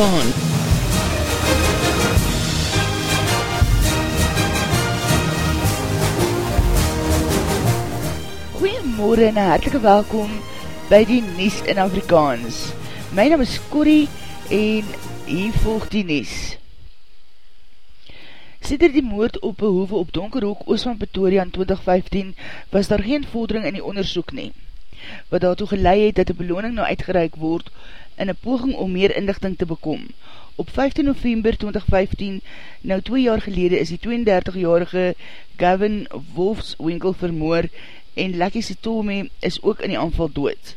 Afrikaans. Goeiemorgen en hartelike welkom by die Nies in Afrikaans. My naam is Corrie en hier volg die Nies. Sitter die moord op behoeve op Donkerhoek, Oos van Pretoria in 2015, was daar geen vordering in die onderzoek neem wat daartoe gelei het dat die beloning nou uitgereik word in een poging om meer inlichting te bekom. Op 15 november 2015, nou 2 jaar gelede, is die 32-jarige Gavin Wolfswinkel vermoor en Lucky Sitome is ook in die aanval dood.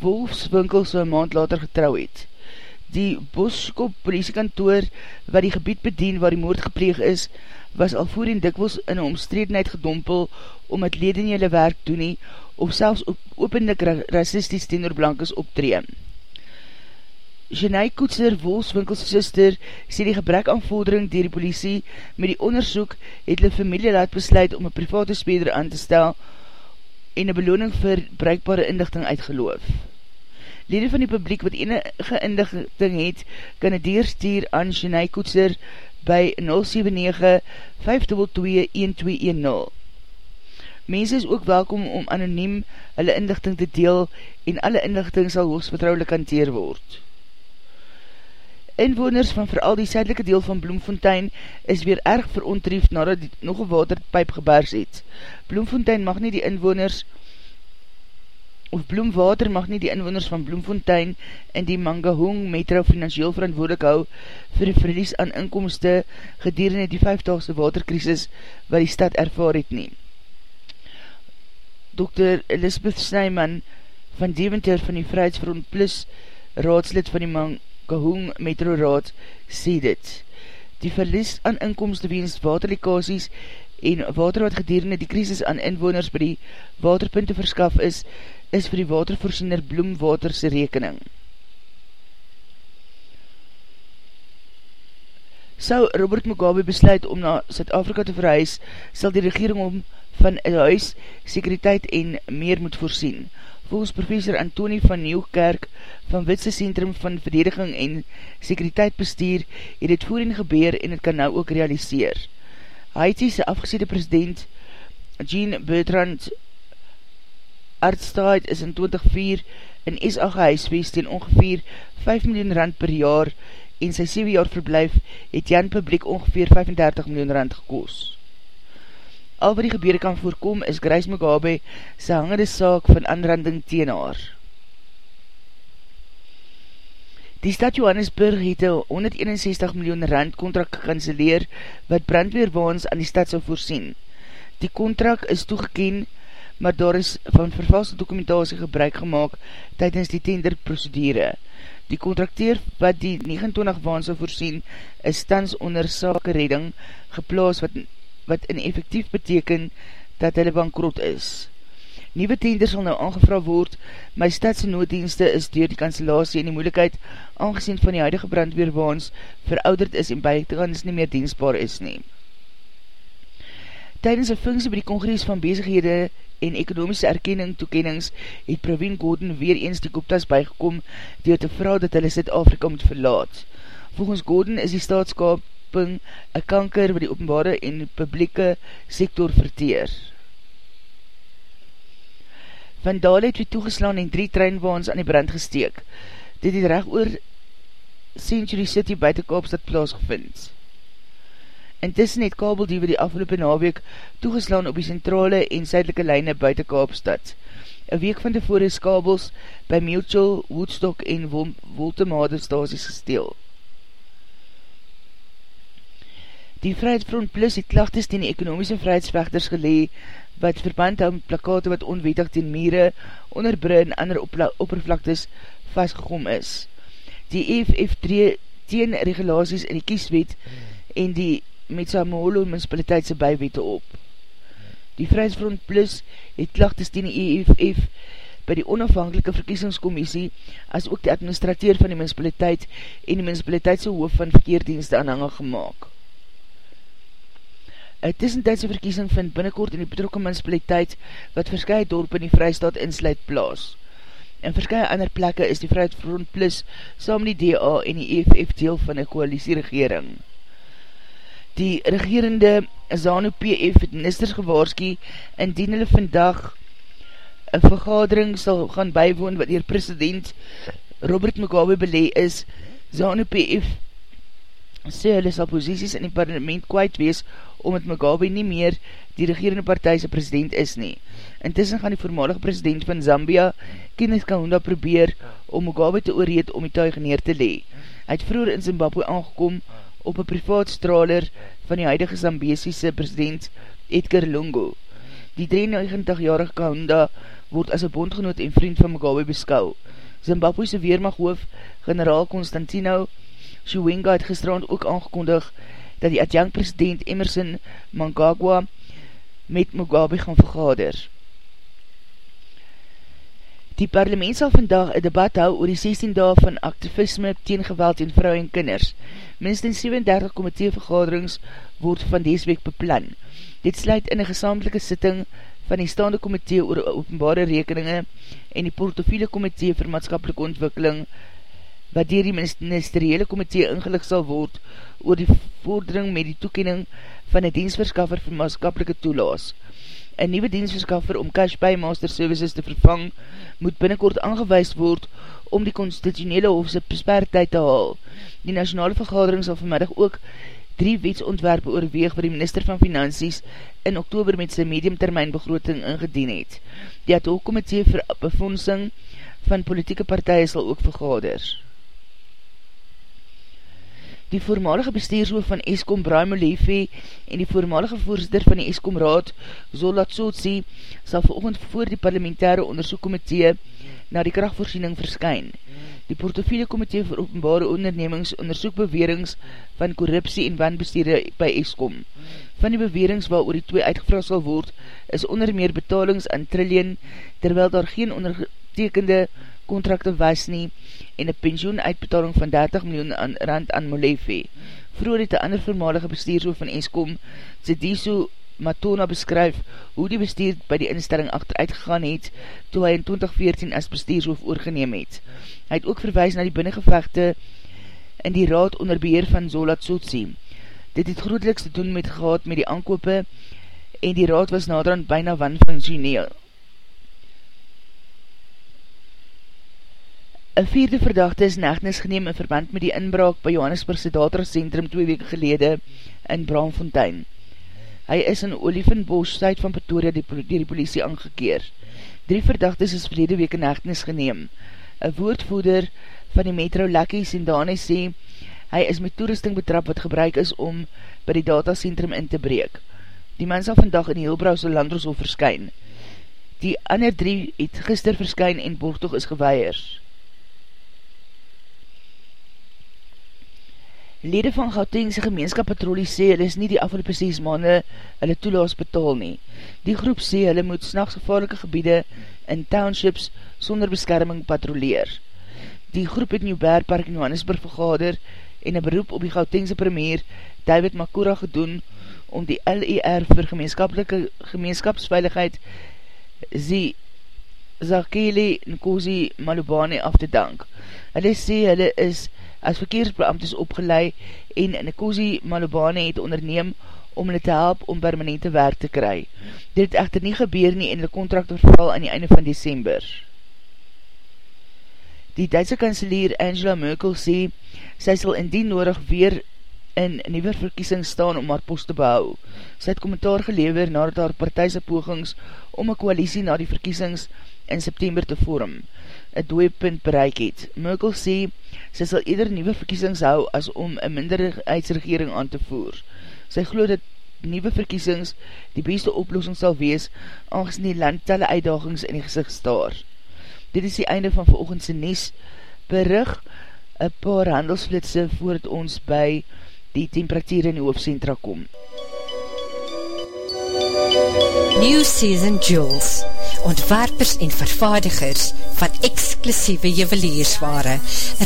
Wolfswinkel so een maand later getrouw het. Die Boskop politiekantoor wat die gebied bedien waar die moord gepleeg is, was al voorheen dikwels in een omstredenheid gedompel om het leden jylle werk doen nie, of selfs op, openlik racistisch tenor blankes optree. Jenai Koetser, Wolfswinkels sister, sê die gebrek aan vordering dier die politie met die onderzoek het die familie laat besluit om een private speder aan te stel en een beloning vir bruikbare inlichting uitgeloof. Lede van die publiek wat enige inlichting het, kan het deurstuur aan Jenai Koetser by 079-522-1210. Mense is ook welkom om anoniem hulle inlichting te deel en alle inlichting sal hoogstvertrouwelijk hanteer word. Inwoners van vooral die suidelike deel van Bloemfontein is weer erg verontriefd nadat die nog een waterpijp gebaars het. Bloemfontein mag nie die inwoners of Bloemwater mag nie die inwoners van Bloemfontein in die Mangahong metro financieel verantwoordelik hou vir die verlies aan inkomste gedurende die vijfdaagse waterkrisis wat die stad ervaar het nie. Dr. Elizabeth Snijman van Deventer van die Vrijheidsfront Plus raadslid van die Mangahong Metro Raad sê dit. Die verlies aan inkomste weens waterlikasies en water wat gedurende die krisis aan inwoners by die waterpunte verskaf is, is vir die watervoorziener bloemwaterse rekening. Sou Robert Mugabe besluit om na Zuid-Afrika te verhuis, sal die regering om van huis, sekuriteit en meer moet voorsien. Volgens professor Antoni van Nieuwkerk van Witse Centrum van Verdediging en Sekuriteit bestuur, het het voorin gebeur en het kan nou ook realiseer. Haiti's afgesiede president Jean Bertrand Artstaat is in 2004 in SA gehuiswees ten ongeveer 5 miljoen rand per jaar en sy 7 jaar verblijf het Jan Publiek ongeveer 35 miljoen rand gekoos al wat die gebede kan voorkom is Grace Mugabe sy hangende saak van aanranding teen haar. Die stad Johannesburg het een 161 miljoen rand contract gekanceleer wat brandweerwaans aan die stad sal voorsien. Die contract is toegeken, maar daar is van vervalste dokumentatie gebruik gemaakt tydens die tender procedure. Die contracteer wat die 29 waans sal voorsien is stans onder sake redding geplaas wat wat in effectief beteken dat hulle bankrot is. Nieuwe tender sal nou aangevra word, my stadse nooddienste is door die kanselatie en die moeilikheid aangezien van die huidige brandweerwaans verouderd is en buitenkans nie meer diensbaar is nie. Tijdens een funksie by die kongres van bezighede en ekonomische erkenning toekennings het Praveen Gordon weer eens die kooptas bygekom door te vrou dat hulle Zuid-Afrika moet verlaat. Volgens Gordon is die staatskap verkramping, een kanker wat die openbare en publieke sektor verteer. Vandale het weer toegeslaan en drie treinwaans aan die brand gesteek. Dit het recht oor Century City buiten Kaapstad plaasgevind. Intussen het kabel die afgelopen naweek toegeslaan op die centrale en zuidelike lijne buiten Kaapstad. Een week van tevore is kabels by Mutual, Woodstock en Woltemade stasies gesteel. Die Vrijheidsfront Plus het klachtes ten die ekonomiese vrijheidsvechters gelee, wat verband hou met plakate wat onwetig ten mire, onderbrui en ander oppervlaktes vastgegom is. Die EFF teen regulaties in die kieswet en die met Samoolo municipaliteitse bijwete op. Die Vrijheidsfront Plus het klachtes ten die EFF by die onafhankelike verkiesingscommissie as ook die administrateur van die municipaliteit en die municipaliteitse hoof van verkeerdienste aanhanger gemaakt. Een tussentijdse verkiesing vind binnenkort in die betrokke municipaliteit wat verskye dorp in die vrystaat insluit plaas. In verskye ander plekke is die Vrijheidsfront Plus saam die DA en die EFF deel van die koalisieregering. Die regerende ZANU-PF het ministers gewaarski indien hulle vandag een vergadering sal gaan bywoon wat dier president Robert Mugabe belee is, ZANU-PF sê hulle sal posisies in die parlement kwijt wees omdat Mugabe nie meer die regerende partijse president is nie. Intussen gaan die voormalige president van Zambia, Kenneth Kahunda, probeer om Mugabe te oorreed om die tuig neer te lee. Hy het vroeger in Zimbabwe aangekom op een privaat straler van die huidige Zambesiese president Edgar Lungo. Die 93-jarige Kahunda word as een bondgenoot en vriend van Mugabe beskou. Zimbabwe'se weermaghoof, generaal Constantino Chiwenga het gisterand ook aangekondig dat die adjunct president Emerson Mangagwa met Mugabe gaan vergader. Die parlement sal vandag een debat hou oor die 16 dag van activisme teen geweld en vrou en kinders. Minstens 37 komitee vergaderings word van dees week beplan. Dit sluit in een gesamelike sitting van die staande komitee oor openbare rekeninge en die portofiele komitee vir maatskapelike ontwikkeling wat dier die ministeriële komitee ingelig sal word oor die vordering met die toekening van een dienstverskaffer vir maaskapelike toelaas. Een nieuwe dienstverskaffer om Cash Paymaster Services te vervang moet binnenkort aangewees word om die constitutionele hofse bespertijd te haal. Die nationale vergadering sal vanmiddag ook drie wetsontwerpe oorweeg wat die minister van Finansies in oktober met sy mediumtermijn begroting ingedien het. Die ad hoc komitee vir befonsing van politieke partij sal ook vergaders. Die voormalige bestuurshoof van Eskom, Brian Molefe, en die voormalige voorzitter van die Eskom Raad, Zola Tsotsi, sal veroogend voor die parlementaire onderzoekkomitee na die krachtvoorziening verskyn. Die portofiele komitee vir openbare ondernemings onderzoek bewerings van korruptie en wanbestuurde by Eskom. Van die bewerings waar oor die twee uitgevraag sal word, is onder meer betalings aan trillion, terwyl daar geen ondergetekende kontrakte was nie en een pensioen uitbetaling van 30 miljoen aan, rand aan Molefe. Vroeger het die ander voormalige bestuurshoof van Eskom, Zediso Matona beskryf hoe die bestuur by die instelling achteruit gegaan het toe hy in 2014 as bestuurshoof oorgeneem het. Hy het ook verwijs na die binnengevechte in die raad onder beheer van Zola Tsotsi. Dit het grootliks te doen met gehad met die aankope en die raad was naderhand byna wanfunksioneel. Een vierde verdachte is negnis geneem in verband met die inbraak by Johannesburgse datercentrum twee weke gelede in Braamfontein. Hy is in Olivenbos, syd van Pretoria, die, die, politie aangekeer. Drie verdachtes is verlede weke negnis geneem. Een woordvoeder van die metro Lekkie Sindane sê, hy is met toerusting betrap wat gebruik is om by die datacentrum in te breek. Die man sal vandag in die Hilbrause landroos verskyn. Die ander drie het gister verskyn en borgtoog is gewaaiers. Lede van Gautengse gemeenskap patrolie sê hulle is nie die afgelopen 6 maande hulle toelaas betaal nie. Die groep sê hulle moet s'nachts gevaarlike gebiede in townships sonder beskerming patroleer. Die groep het Nieuwberg Park in Johannesburg vergader en een beroep op die Gautengse premier David Makura gedoen om die LER vir gemeenskapelike gemeenskapsveiligheid Zie Zakele Nkosi Malubane af te dank. Hulle sê hulle is as verkeersbeamtes opgeleid en Nkosi Malubane het onderneem om hulle te help om permanente werk te kry. Dit het echter nie gebeur nie en die contract verval aan die einde van december. Die Duitse kanselier Angela Merkel sê, sy sal indien nodig weer in nieuwe verkiesing staan om haar post te behou. Sy het kommentaar gelever nadat haar partijse pogings om een koalisie na die verkiesings in september te vorm, een dooipunt bereik het. Merkel sê, sy sal eerder nieuwe verkiesings hou as om een minderheidsregering aan te voer. Sy geloof dat nieuwe verkiesings die beste oplossing sal wees, aangezien die land telle uitdagings in die gezicht staar. Dit is die einde van veroogendse Nes berig, een paar handelsflitse voordat ons by die temperatuur in die hoofdcentra kom. New Season Jewels ontwerpers en vervaardigers van exclusieve juweliersware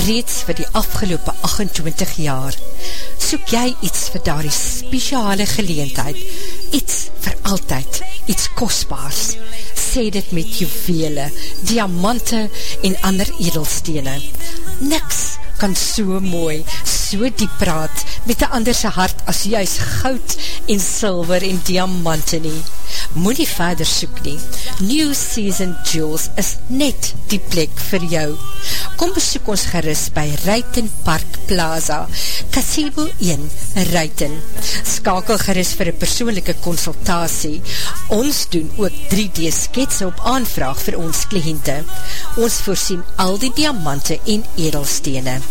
reeds vir die afgelopen 28 jaar. Soek jy iets vir daar die speciale geleentheid, iets vir altyd, iets kostbaars sê dit met juwele, diamante en ander edelstene. Niks kan so mooi, so diep praat met die anderse hart as juist goud en silver en diamante nie. Moet nie verder soek nie. New Season Jewels is net die plek vir jou. Kom besoek ons gerust by Ruiten Park Plaza, Casebo 1, Ruiten. Skakel gerust vir een persoonlijke consultatie. Ons doen ook 3D sketse op aanvraag vir ons kliënte. Ons voorsien al die diamante en edelstene.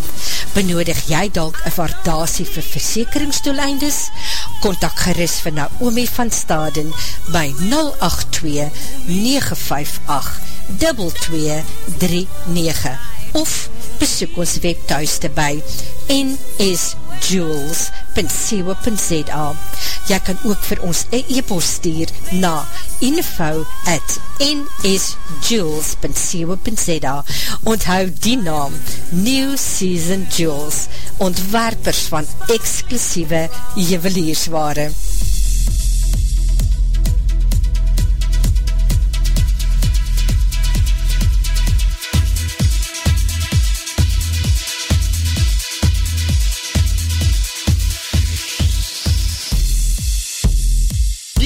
Benodig jy dalk een waardasie vir versekeringsdoeleindes? Contact gerust vir Naomi van Staden by 082-958-2239 of besoek ons webthuiste by nsjewels.co.za Jy kan ook vir ons e-post stuur na info at nsjewels.co.za Onthou die naam New Season Jewels ontwerpers van exclusieve juweliersware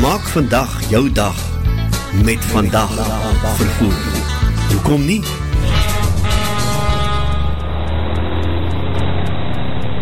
Maak vandag jou dag met vandag vervoer. Hoe kom nie?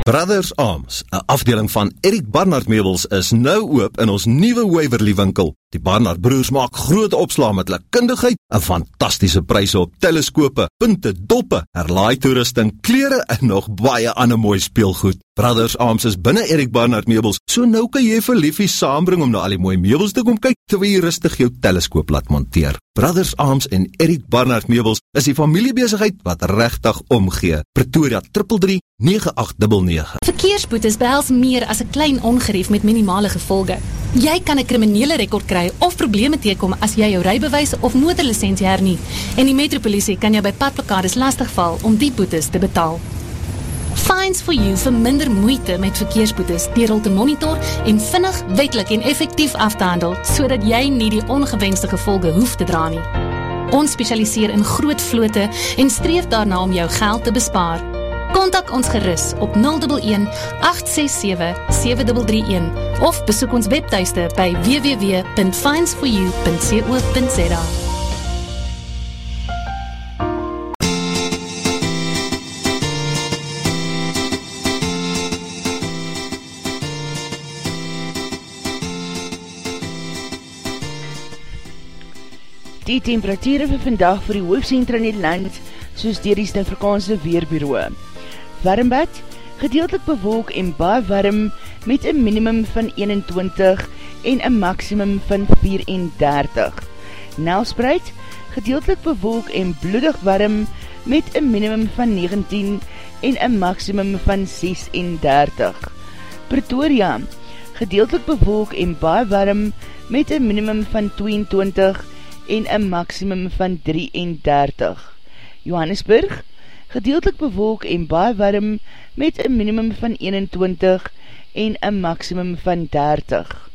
Brothers Arms, een afdeling van Eric Barnard Meubels, is nou oop in ons nieuwe Waverly winkel. Die Barnard broers maak grote opslaan met hulle kundigheid en fantastische prijse op teleskope, punte, doppe, herlaai toerusting, kleren en nog baie ander mooi speelgoed. Brothers Arms is binnen Erik Barnard meubels, so nou kan jy vir liefie saambring om na al die mooie meubels te kom kyk, terwyl jy rustig jou teleskoop laat monteer. Brothers Arms en Erik Barnard meubels is die familiebezigheid wat rechtig omgee. Pretoria 333-9899 Verkeersboetes behels meer as een klein ongerief met minimale gevolge. Jy kan een kriminele rekord kry of probleme teekom as jy jou rijbewijs of motorlicentie hernie. En die metropolisie kan jou by padplakades lastigval om die boetes te betaal. Fines for You vir minder moeite met verkeersboetes deur te monitor en vinnig, wetlik en effectief af te handel, so dat jy nie die ongewenste gevolge hoef te dra nie. Ons specialiseer in groot vloote en streef daarna om jou geld te bespaar. Contact ons geris op 011-867-7331 of besoek ons webteiste by www.finesforyou.co.za Die temperatuur vir vandag vir die hoofdcentra in die land, soos dier die Stafrikaanse Weerbureau. Warmbad, gedeeltelik bewolk en baie warm met een minimum van 21 en een maximum van 34. Nelspreid, gedeeltelik bewolk en bloedig warm met een minimum van 19 en een maximum van 36. Pretoria, gedeeltelik bewolk en baie warm met een minimum van 22 en een maximum van 33. Johannesburg, gedeeltelik bewolk en baie warm met een minimum van 21 en een maximum van 30.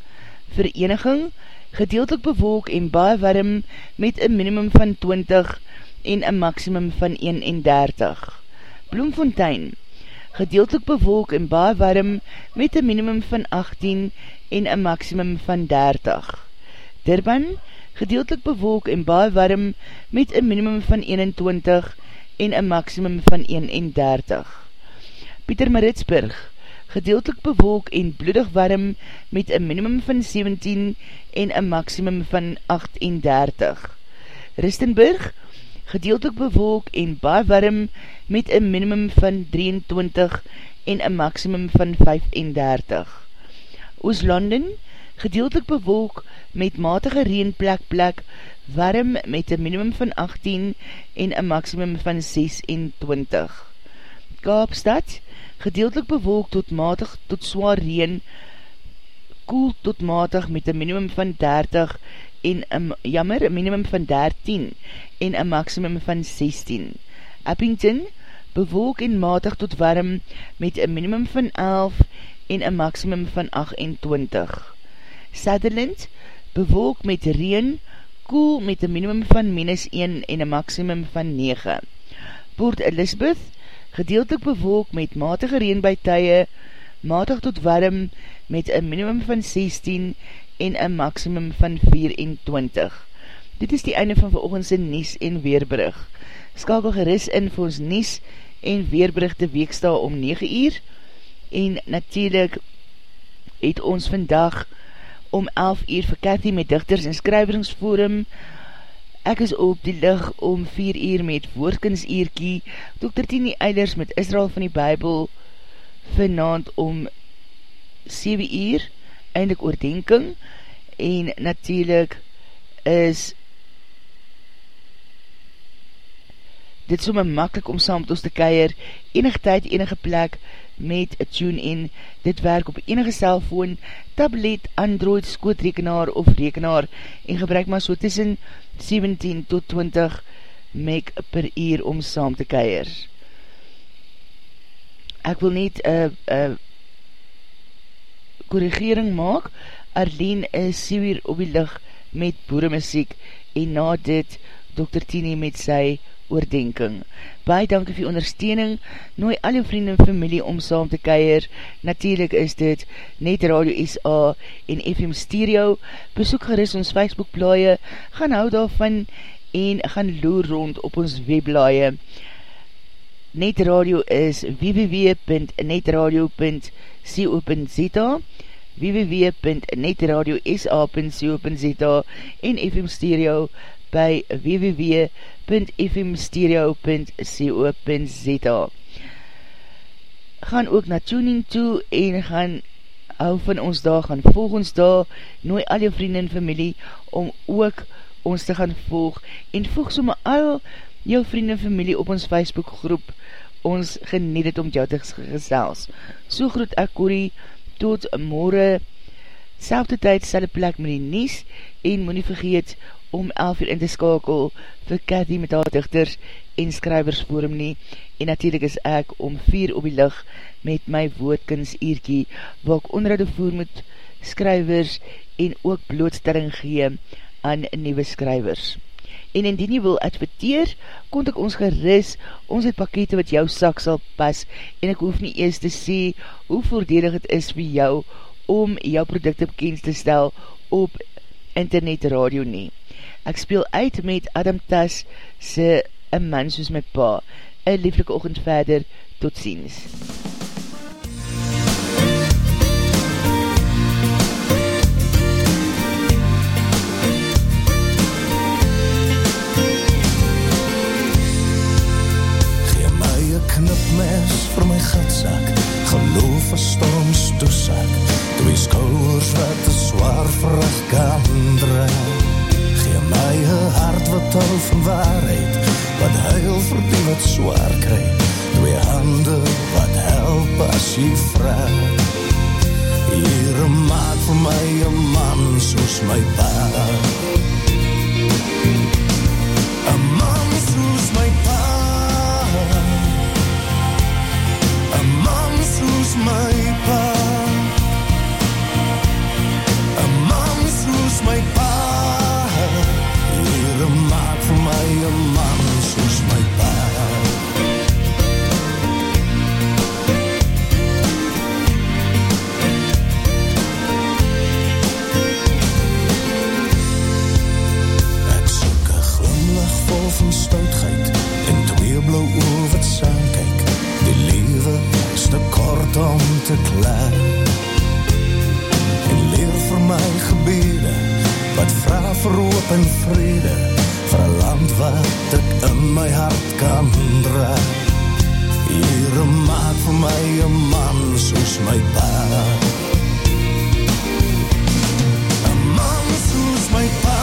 Vereniging, gedeeltelik bewolk en baie warm met een minimum van 20 en een maximum van 31. Bloemfontein, gedeeltelik bewolk en baie warm met een minimum van 18 en een maximum van 30. Durban, gedeeltelik bewolk en baie warm met een minimum van 21 en een maximum van 31. Pieter Maritsburg, gedeeltelik bewolk en bloedig warm met een minimum van 17 en een maximum van 38. Ristenburg, gedeeltelik bewolk en baie warm met een minimum van 23 en een maximum van 35. Ooslanden, gedeeltelik bewolk met matige reen plek plek, warm met een minimum van 18 en een maximum van 26. Kaapstad, gedeeltelik bewolk tot matig tot zwaar reen, koel tot matig met een minimum van 30 en een, jammer, een minimum van 13 en een maximum van 16. Eppington, bewolk en matig tot warm met een minimum van 11 en een maximum van 28. Sutherland, bewolk met reen, koel met een minimum van minus 1 en een maximum van 9. Port Elizabeth, gedeeltelik bewolk met matige reen by tye, matig tot warm met een minimum van 16 en een maximum van 24. Dit is die einde van veroogendse Nies en Weerbrug. Skakel geris in vir ons Nies en Weerbrug te weeksta om 9 uur en natuurlijk het ons vandag om 11 uur vir Cathy met dichters en skryveringsforum. Ek is op die lig om 4 uur met woordkinsuurkie, Dr. Tini Eilers met Israel van die Bijbel, vanavond om 7 uur, eindelijk oordenking, en natuurlijk is dit somme makkelijk om saam met ons te keier, enige tyd, enige plek, met tune-in. Dit werk op enige cellfoon, tablet, android, skootrekenaar of rekenaar en gebruik maar so tussen 17 tot 20 meg per uur om saam te keier. Ek wil net een uh, uh, korrigering maak. Arlene is siewier op die licht met boeremuziek en na dit Dr. Tini met sy oordenking. Baie dankie vir ondersteuning, nooi al jou vrienden en familie om saam te keier. Natuurlijk is dit Net Radio SA en FM Stereo. Besoek geris ons Facebook blaie, gaan hou daarvan en gaan loer rond op ons webblaie. Net Radio is www.netradio.co.za www.netradiosa.co.za en FM Stereo by www.fmstereo.co.za Gaan ook na tuning toe en gaan hou van ons daar, gaan volg ons daar, nooi al jou vrienden en familie om ook ons te gaan volg en volg somme al jou vrienden en familie op ons Facebook groep, ons geniet het om jou te gesels. So groet ek Corrie, tot morgen, selfde tyd, selfde plek met die nies en moet nie vergeet om 11 uur in te skakel vir Cathy met haar dichters en skrywers forum nie. En natuurlijk is ek om 4 op die lig met my woordkins eerkie, waar ek onderhoud voer met skrywers en ook blootstelling gee aan nieuwe skrywers. En indien jy wil adverteer, kont ek ons geris, ons het pakete wat jou sak sal pas, en ek hoef nie eers te sê hoe voordelig het is vir jou om jou producte bekend te stel op internet radio nie. Ek speel uit met Adam Tas se Een man soos my pa. Een lieflike ochend verder. Tot ziens. Gee my een knipmes vir my gatsak Geloof een storms toesak Twee skouwers wat een zwaar vracht kan draag my een hart wat hou van waarheid Wat huil vir die wat zwaar krijg Twee hande wat help as jy vraag. Here maak vir my een man soos my pa om te klaar En leer vir my gebede Wat vraag vir hoop en vrede Vir een land wat ek in my hart kan dra. Here maak vir my een man soos my pa. Een man soos my pa.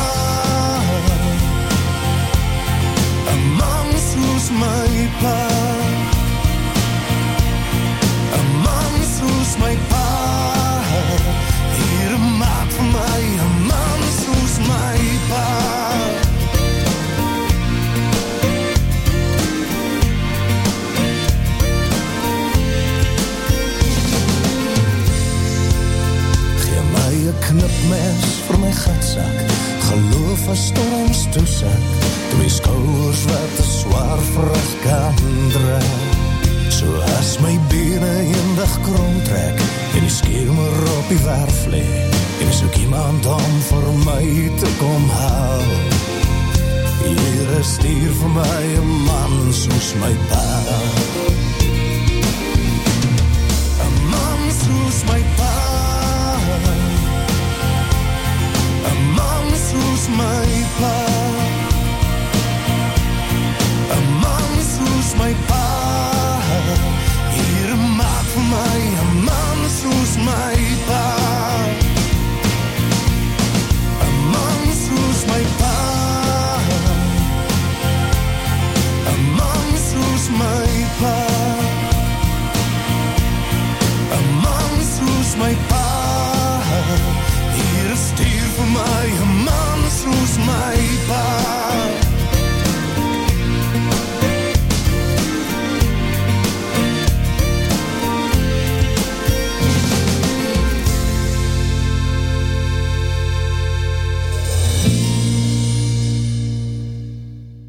Een man soos my pa Een man soos my pa. Here maak vir my een man soos my pa. Gee my een knipmes vir my gatsak. Geloof as